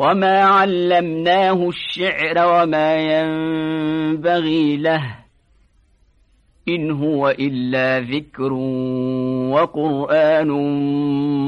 وما علمناه الشعر وما ينبغي له إن هو إلا ذكر وقرآن مبين